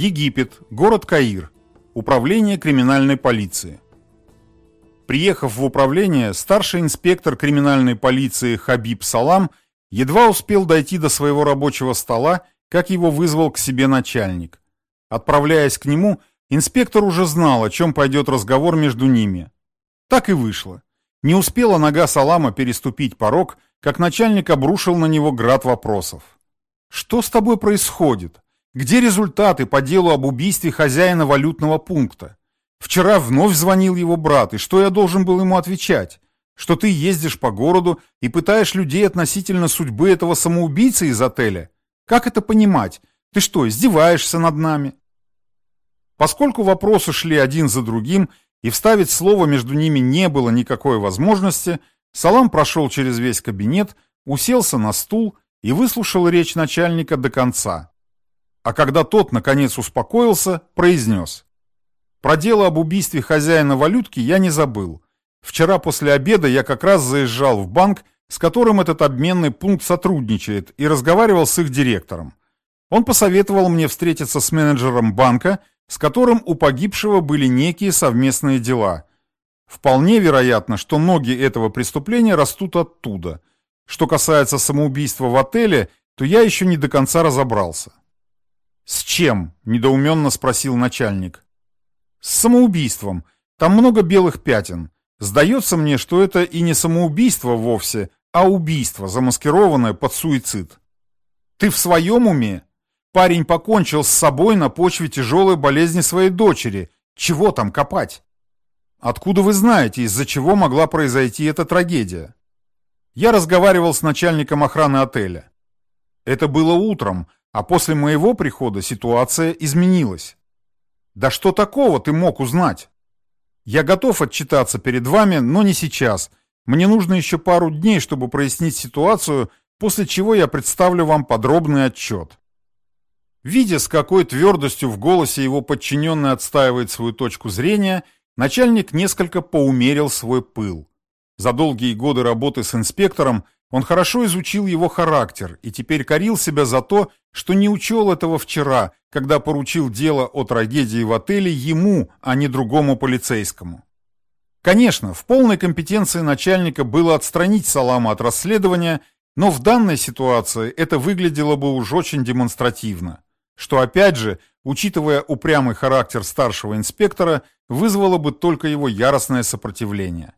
Египет, город Каир, управление криминальной полиции. Приехав в управление, старший инспектор криминальной полиции Хабиб Салам едва успел дойти до своего рабочего стола, как его вызвал к себе начальник. Отправляясь к нему, инспектор уже знал, о чем пойдет разговор между ними. Так и вышло. Не успела нога Салама переступить порог, как начальник обрушил на него град вопросов. «Что с тобой происходит? Где результаты по делу об убийстве хозяина валютного пункта? Вчера вновь звонил его брат, и что я должен был ему отвечать? Что ты ездишь по городу и пытаешь людей относительно судьбы этого самоубийцы из отеля? Как это понимать? Ты что, издеваешься над нами?» Поскольку вопросы шли один за другим, и вставить слово между ними не было никакой возможности, Салам прошел через весь кабинет, уселся на стул и выслушал речь начальника до конца. А когда тот, наконец, успокоился, произнес. «Про дело об убийстве хозяина валютки я не забыл. Вчера после обеда я как раз заезжал в банк, с которым этот обменный пункт сотрудничает, и разговаривал с их директором. Он посоветовал мне встретиться с менеджером банка, с которым у погибшего были некие совместные дела. Вполне вероятно, что ноги этого преступления растут оттуда. Что касается самоубийства в отеле, то я еще не до конца разобрался. «С чем?» – недоуменно спросил начальник. «С самоубийством. Там много белых пятен. Сдается мне, что это и не самоубийство вовсе, а убийство, замаскированное под суицид. Ты в своем уме? Парень покончил с собой на почве тяжелой болезни своей дочери. Чего там копать? Откуда вы знаете, из-за чего могла произойти эта трагедия? Я разговаривал с начальником охраны отеля. Это было утром, а после моего прихода ситуация изменилась. Да что такого ты мог узнать? Я готов отчитаться перед вами, но не сейчас. Мне нужно еще пару дней, чтобы прояснить ситуацию, после чего я представлю вам подробный отчет. Видя, с какой твердостью в голосе его подчиненный отстаивает свою точку зрения, Начальник несколько поумерил свой пыл. За долгие годы работы с инспектором он хорошо изучил его характер и теперь корил себя за то, что не учел этого вчера, когда поручил дело о трагедии в отеле ему, а не другому полицейскому. Конечно, в полной компетенции начальника было отстранить Салама от расследования, но в данной ситуации это выглядело бы уж очень демонстративно, что опять же, учитывая упрямый характер старшего инспектора, вызвало бы только его яростное сопротивление.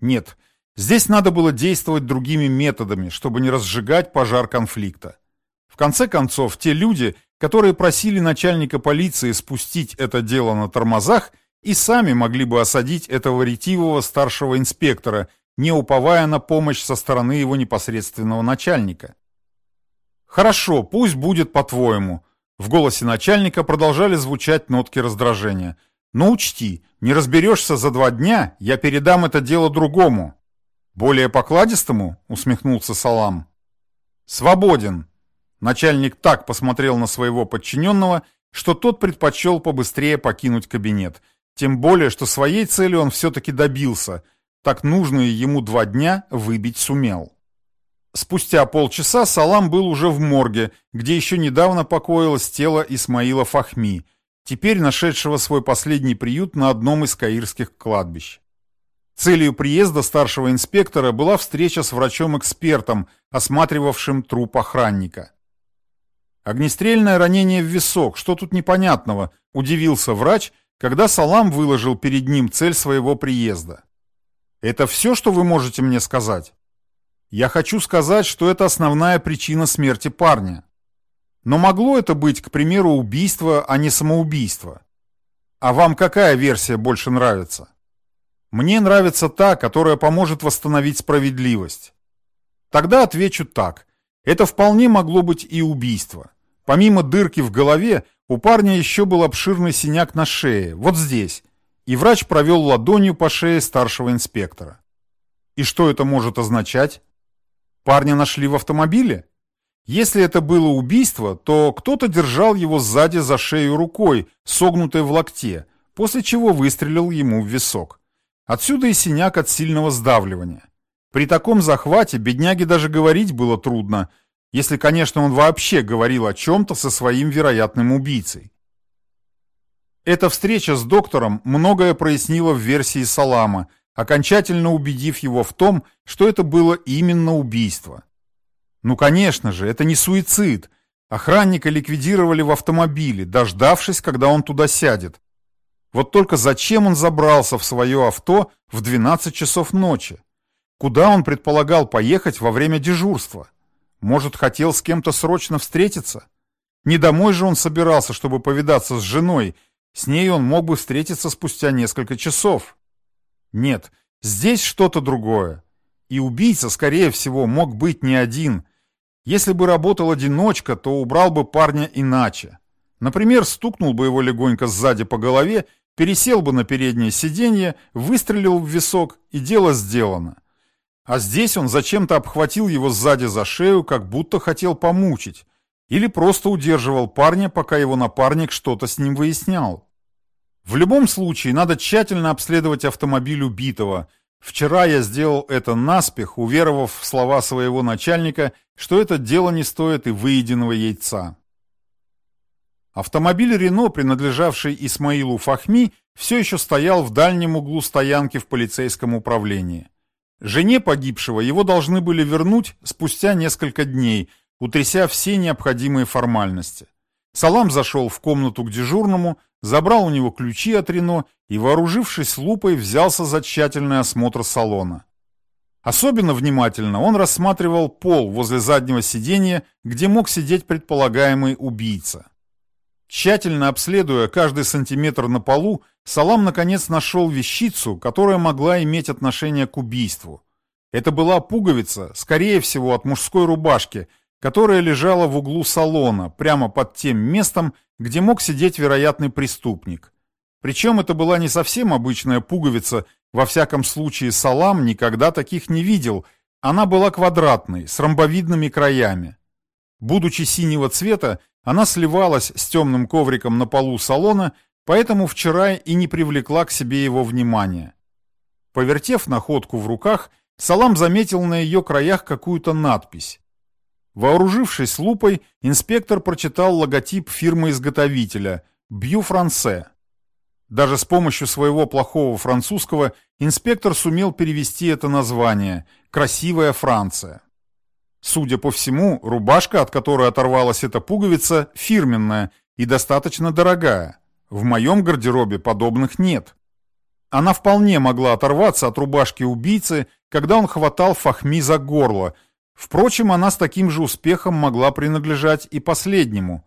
Нет, здесь надо было действовать другими методами, чтобы не разжигать пожар конфликта. В конце концов, те люди, которые просили начальника полиции спустить это дело на тормозах, и сами могли бы осадить этого ретивого старшего инспектора, не уповая на помощь со стороны его непосредственного начальника. «Хорошо, пусть будет по-твоему», — в голосе начальника продолжали звучать нотки раздражения — но учти, не разберешься за два дня, я передам это дело другому. Более покладистому, усмехнулся Салам. Свободен. Начальник так посмотрел на своего подчиненного, что тот предпочел побыстрее покинуть кабинет. Тем более, что своей цели он все-таки добился. Так нужные ему два дня выбить сумел. Спустя полчаса Салам был уже в морге, где еще недавно покоилось тело Исмаила Фахми, теперь нашедшего свой последний приют на одном из каирских кладбищ. Целью приезда старшего инспектора была встреча с врачом-экспертом, осматривавшим труп охранника. «Огнестрельное ранение в висок, что тут непонятного?» – удивился врач, когда Салам выложил перед ним цель своего приезда. «Это все, что вы можете мне сказать?» «Я хочу сказать, что это основная причина смерти парня. Но могло это быть, к примеру, убийство, а не самоубийство? А вам какая версия больше нравится? Мне нравится та, которая поможет восстановить справедливость. Тогда отвечу так. Это вполне могло быть и убийство. Помимо дырки в голове, у парня еще был обширный синяк на шее, вот здесь. И врач провел ладонью по шее старшего инспектора. И что это может означать? Парня нашли в автомобиле? Если это было убийство, то кто-то держал его сзади за шею рукой, согнутой в локте, после чего выстрелил ему в висок. Отсюда и синяк от сильного сдавливания. При таком захвате бедняге даже говорить было трудно, если, конечно, он вообще говорил о чем-то со своим вероятным убийцей. Эта встреча с доктором многое прояснила в версии Салама, окончательно убедив его в том, что это было именно убийство. Ну, конечно же, это не суицид. Охранника ликвидировали в автомобиле, дождавшись, когда он туда сядет. Вот только зачем он забрался в свое авто в 12 часов ночи? Куда он предполагал поехать во время дежурства? Может, хотел с кем-то срочно встретиться? Не домой же он собирался, чтобы повидаться с женой. С ней он мог бы встретиться спустя несколько часов. Нет, здесь что-то другое. И убийца, скорее всего, мог быть не один. Если бы работал одиночка, то убрал бы парня иначе. Например, стукнул бы его легонько сзади по голове, пересел бы на переднее сиденье, выстрелил в висок, и дело сделано. А здесь он зачем-то обхватил его сзади за шею, как будто хотел помучить. Или просто удерживал парня, пока его напарник что-то с ним выяснял. В любом случае, надо тщательно обследовать автомобиль убитого. Вчера я сделал это наспех, уверовав в слова своего начальника, что это дело не стоит и выеденного яйца. Автомобиль «Рено», принадлежавший Исмаилу Фахми, все еще стоял в дальнем углу стоянки в полицейском управлении. Жене погибшего его должны были вернуть спустя несколько дней, утряся все необходимые формальности. Салам зашел в комнату к дежурному, забрал у него ключи от Рено и, вооружившись лупой, взялся за тщательный осмотр салона. Особенно внимательно он рассматривал пол возле заднего сиденья, где мог сидеть предполагаемый убийца. Тщательно обследуя каждый сантиметр на полу, Салам наконец нашел вещицу, которая могла иметь отношение к убийству. Это была пуговица, скорее всего, от мужской рубашки, которая лежала в углу салона, прямо под тем местом, где мог сидеть вероятный преступник. Причем это была не совсем обычная пуговица, во всяком случае Салам никогда таких не видел, она была квадратной, с ромбовидными краями. Будучи синего цвета, она сливалась с темным ковриком на полу салона, поэтому вчера и не привлекла к себе его внимания. Повертев находку в руках, Салам заметил на ее краях какую-то надпись. Вооружившись лупой, инспектор прочитал логотип фирмы-изготовителя «Бью Франце». Даже с помощью своего плохого французского инспектор сумел перевести это название «Красивая Франция». Судя по всему, рубашка, от которой оторвалась эта пуговица, фирменная и достаточно дорогая. В моем гардеробе подобных нет. Она вполне могла оторваться от рубашки убийцы, когда он хватал Фахми за горло. Впрочем, она с таким же успехом могла принадлежать и последнему.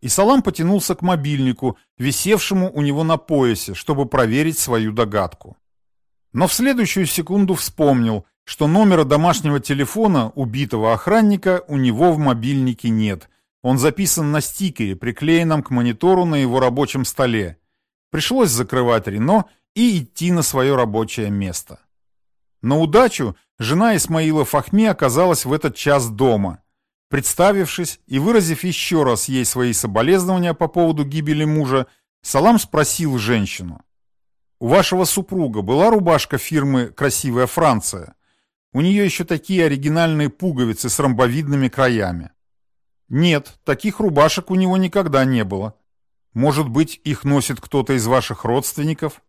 И Салам потянулся к мобильнику, висевшему у него на поясе, чтобы проверить свою догадку. Но в следующую секунду вспомнил, что номера домашнего телефона убитого охранника у него в мобильнике нет. Он записан на стикере, приклеенном к монитору на его рабочем столе. Пришлось закрывать Рено и идти на свое рабочее место. На удачу жена Исмаила Фахми оказалась в этот час дома. Представившись и выразив еще раз ей свои соболезнования по поводу гибели мужа, Салам спросил женщину. «У вашего супруга была рубашка фирмы «Красивая Франция»?» У нее еще такие оригинальные пуговицы с ромбовидными краями. Нет, таких рубашек у него никогда не было. Может быть, их носит кто-то из ваших родственников?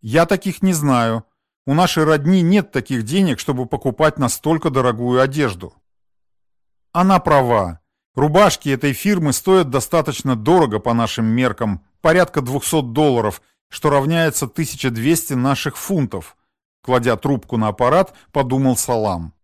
Я таких не знаю. У нашей родни нет таких денег, чтобы покупать настолько дорогую одежду. Она права. Рубашки этой фирмы стоят достаточно дорого по нашим меркам, порядка 200 долларов, что равняется 1200 наших фунтов – Кладя трубку на аппарат, подумал Салам.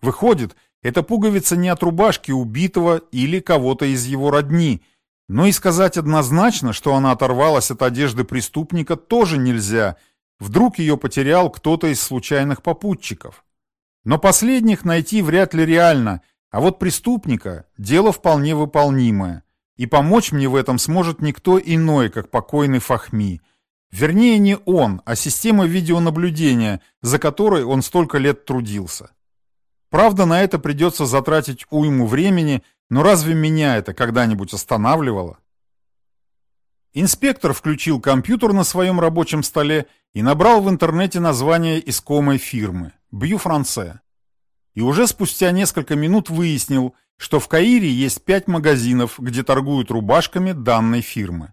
Выходит, эта пуговица не от рубашки убитого или кого-то из его родни, но и сказать однозначно, что она оторвалась от одежды преступника, тоже нельзя. Вдруг ее потерял кто-то из случайных попутчиков. Но последних найти вряд ли реально, а вот преступника – дело вполне выполнимое. И помочь мне в этом сможет никто иной, как покойный Фахми – Вернее, не он, а система видеонаблюдения, за которой он столько лет трудился. Правда, на это придется затратить уйму времени, но разве меня это когда-нибудь останавливало? Инспектор включил компьютер на своем рабочем столе и набрал в интернете название искомой фирмы – Бью Франце. И уже спустя несколько минут выяснил, что в Каире есть пять магазинов, где торгуют рубашками данной фирмы.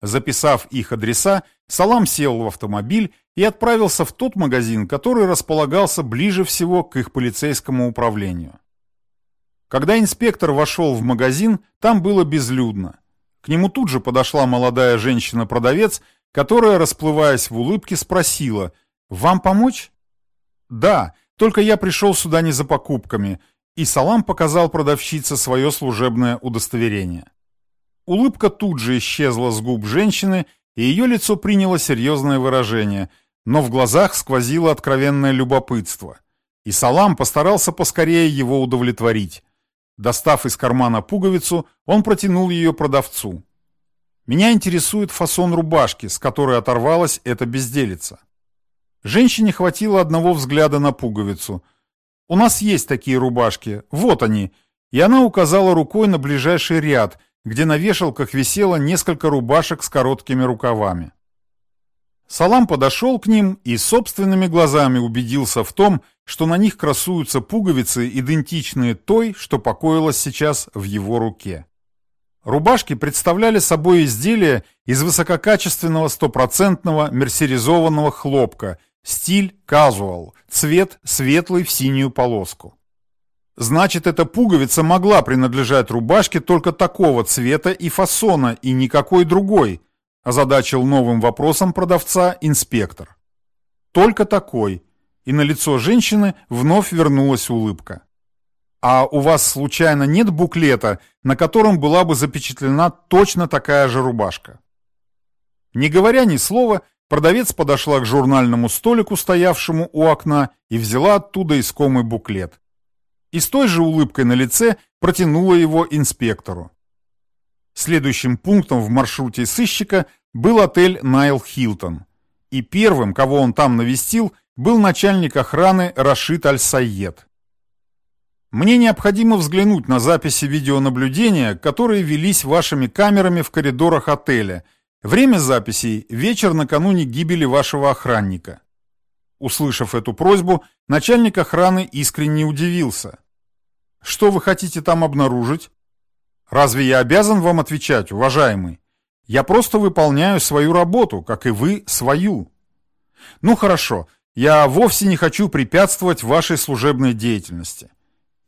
Записав их адреса, Салам сел в автомобиль и отправился в тот магазин, который располагался ближе всего к их полицейскому управлению. Когда инспектор вошел в магазин, там было безлюдно. К нему тут же подошла молодая женщина-продавец, которая, расплываясь в улыбке, спросила «Вам помочь?» «Да, только я пришел сюда не за покупками», и Салам показал продавщице свое служебное удостоверение. Улыбка тут же исчезла с губ женщины, и ее лицо приняло серьезное выражение, но в глазах сквозило откровенное любопытство. И Салам постарался поскорее его удовлетворить. Достав из кармана пуговицу, он протянул ее продавцу. «Меня интересует фасон рубашки, с которой оторвалась эта безделица». Женщине хватило одного взгляда на пуговицу. «У нас есть такие рубашки, вот они», и она указала рукой на ближайший ряд – где на вешалках висело несколько рубашек с короткими рукавами. Салам подошел к ним и собственными глазами убедился в том, что на них красуются пуговицы, идентичные той, что покоилась сейчас в его руке. Рубашки представляли собой изделия из высококачественного стопроцентного мерсеризованного хлопка, стиль казуал, цвет светлый в синюю полоску. Значит, эта пуговица могла принадлежать рубашке только такого цвета и фасона, и никакой другой, озадачил новым вопросом продавца инспектор. Только такой. И на лицо женщины вновь вернулась улыбка. А у вас случайно нет буклета, на котором была бы запечатлена точно такая же рубашка? Не говоря ни слова, продавец подошла к журнальному столику, стоявшему у окна, и взяла оттуда искомый буклет и с той же улыбкой на лице протянула его инспектору. Следующим пунктом в маршруте сыщика был отель «Найл Хилтон». И первым, кого он там навестил, был начальник охраны Рашид Аль-Сайед. Мне необходимо взглянуть на записи видеонаблюдения, которые велись вашими камерами в коридорах отеля. Время записей – вечер накануне гибели вашего охранника. Услышав эту просьбу, начальник охраны искренне удивился. «Что вы хотите там обнаружить?» «Разве я обязан вам отвечать, уважаемый? Я просто выполняю свою работу, как и вы свою». «Ну хорошо, я вовсе не хочу препятствовать вашей служебной деятельности».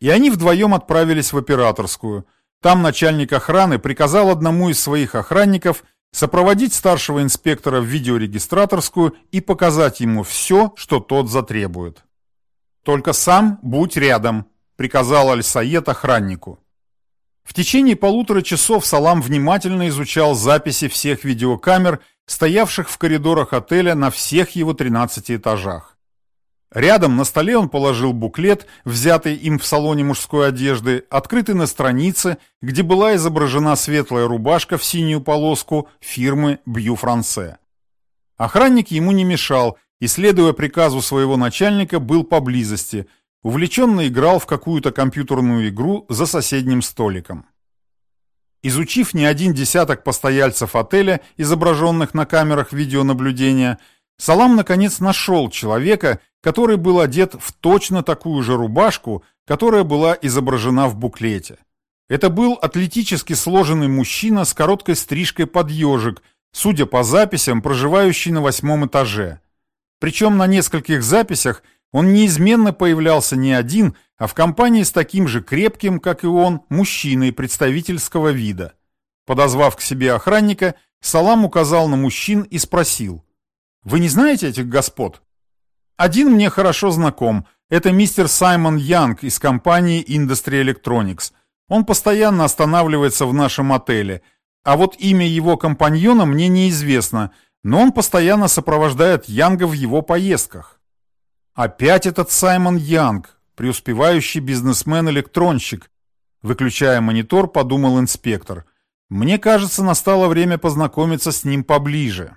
И они вдвоем отправились в операторскую. Там начальник охраны приказал одному из своих охранников сопроводить старшего инспектора в видеорегистраторскую и показать ему все, что тот затребует. «Только сам будь рядом», — приказал Аль-Саед охраннику. В течение полутора часов Салам внимательно изучал записи всех видеокамер, стоявших в коридорах отеля на всех его 13 этажах. Рядом на столе он положил буклет, взятый им в салоне мужской одежды, открытый на странице, где была изображена светлая рубашка в синюю полоску фирмы «Бью Франце». Охранник ему не мешал и, следуя приказу своего начальника, был поблизости, увлеченно играл в какую-то компьютерную игру за соседним столиком. Изучив не один десяток постояльцев отеля, изображенных на камерах видеонаблюдения, Салам наконец нашел человека, который был одет в точно такую же рубашку, которая была изображена в буклете. Это был атлетически сложенный мужчина с короткой стрижкой под ежик, судя по записям, проживающий на восьмом этаже. Причем на нескольких записях он неизменно появлялся не один, а в компании с таким же крепким, как и он, мужчиной представительского вида. Подозвав к себе охранника, Салам указал на мужчин и спросил – вы не знаете этих господ? Один мне хорошо знаком. Это мистер Саймон Янг из компании Industry Electronics. Он постоянно останавливается в нашем отеле. А вот имя его компаньона мне неизвестно, но он постоянно сопровождает Янга в его поездках. Опять этот Саймон Янг, преуспевающий бизнесмен-электронщик. Выключая монитор, подумал инспектор. Мне кажется, настало время познакомиться с ним поближе.